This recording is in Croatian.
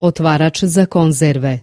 Otvarač za konzerve.